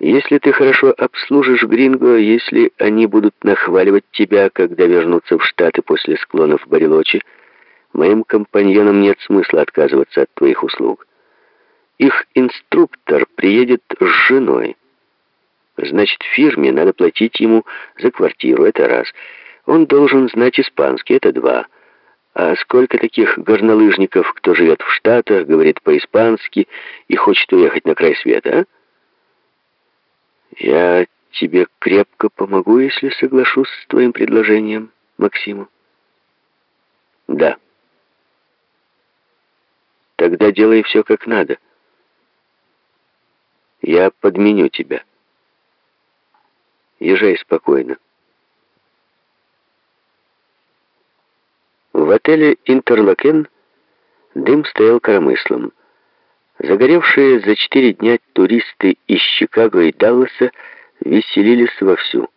Если ты хорошо обслужишь Гринго, если они будут нахваливать тебя, когда вернутся в Штаты после склонов Барелочи, моим компаньонам нет смысла отказываться от твоих услуг. Их инструктор приедет с женой. Значит, фирме надо платить ему за квартиру, это раз. Он должен знать испанский, это два. А сколько таких горнолыжников, кто живет в Штатах, говорит по-испански и хочет уехать на край света, а? Я тебе крепко помогу, если соглашусь с твоим предложением, Максиму. Да. Тогда делай все как надо. Я подменю тебя. Езжай спокойно. В отеле «Интерлокен» дым стоял коромыслом. Загоревшие за четыре дня туристы из Чикаго и Далласа веселились вовсю.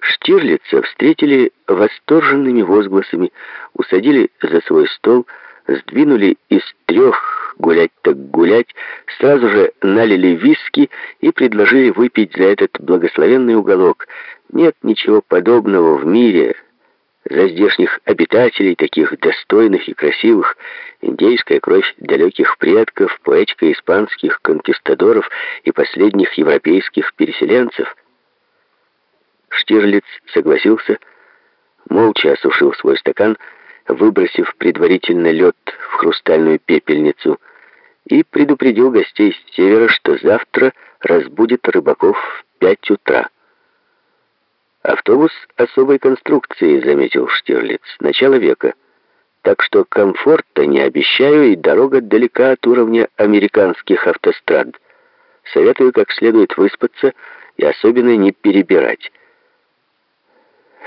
Штирлица встретили восторженными возгласами, усадили за свой стол, сдвинули из трех гулять так гулять, сразу же налили виски и предложили выпить за этот благословенный уголок. Нет ничего подобного в мире, за здешних обитателей, таких достойных и красивых, индейская кровь далеких предков, поэтика испанских конкистадоров и последних европейских переселенцев. Штирлиц согласился, молча осушил свой стакан, выбросив предварительно лед в хрустальную пепельницу, и предупредил гостей с севера, что завтра разбудит рыбаков в пять утра. «Автобус особой конструкции», — заметил Штирлиц, — «начало века. Так что комфорта не обещаю, и дорога далека от уровня американских автострад. Советую как следует выспаться и особенно не перебирать».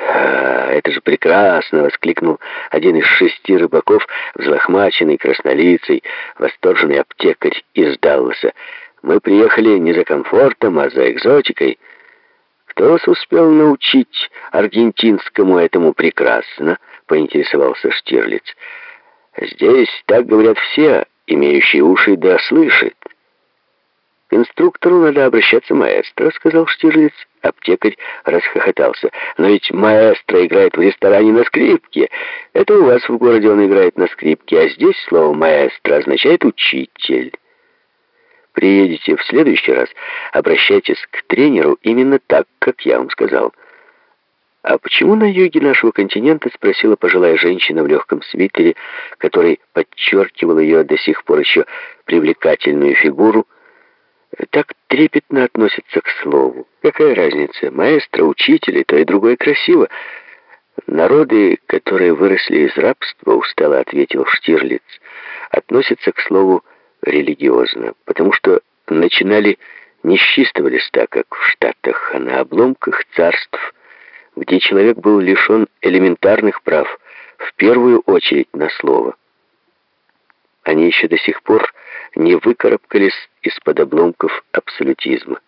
«А, это же прекрасно!» — воскликнул один из шести рыбаков, взлохмаченный, краснолицей, восторженный аптекарь из Далласа. «Мы приехали не за комфортом, а за экзотикой». «Кто вас успел научить аргентинскому этому прекрасно?» — поинтересовался Штирлиц. «Здесь так говорят все, имеющие уши да слышат». «К инструктору надо обращаться маэстро», — сказал Штирлиц. Аптекарь расхохотался. «Но ведь маэстро играет в ресторане на скрипке. Это у вас в городе он играет на скрипке, а здесь слово «маэстро» означает «учитель». Приедете в следующий раз, обращайтесь к тренеру именно так, как я вам сказал. «А почему на юге нашего континента?» — спросила пожилая женщина в легком свитере, который подчеркивал ее до сих пор еще привлекательную фигуру. «Так трепетно относятся к слову. Какая разница? Маэстро, учитель, и то и другое красиво». «Народы, которые выросли из рабства, — устало ответил Штирлиц, — относятся к слову религиозно, потому что начинали не с чистого листа, как в Штатах, а на обломках царств, где человек был лишен элементарных прав, в первую очередь на слово. Они еще до сих пор не выкарабкались из-под обломков абсолютизма.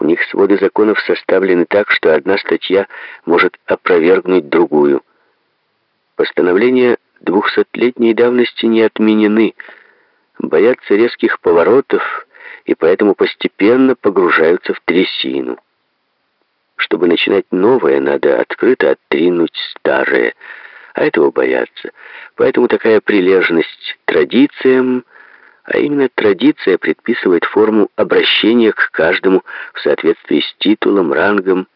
У них своды законов составлены так, что одна статья может опровергнуть другую. Постановления двухсотлетней давности не отменены, боятся резких поворотов и поэтому постепенно погружаются в трясину. Чтобы начинать новое, надо открыто оттринуть старое, а этого боятся. Поэтому такая прилежность традициям, а именно традиция предписывает форму обращения к каждому в соответствии с титулом, рангом.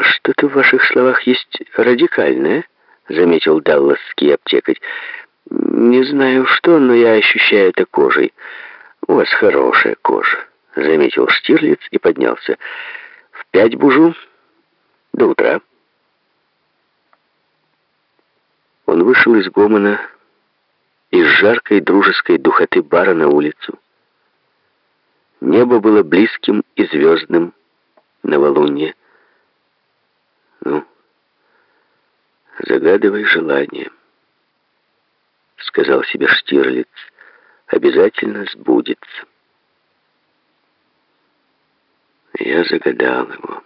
«Что-то в ваших словах есть радикальное», — заметил далласский аптекарь. «Не знаю что, но я ощущаю это кожей. У вас хорошая кожа», — заметил Штирлиц и поднялся. «В пять бужу. До утра». Он вышел из гомона, из жаркой дружеской духоты бара на улицу. Небо было близким и звездным, новолуние. Ну, загадывай желание сказал себе Штирлиц, обязательно сбудется. Я загадал его,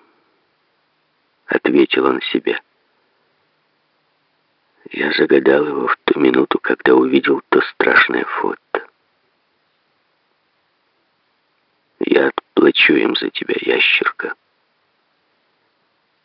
ответил он себе. Я загадал его в ту минуту, когда увидел то страшное фото. Я отплачу им за тебя, ящерка.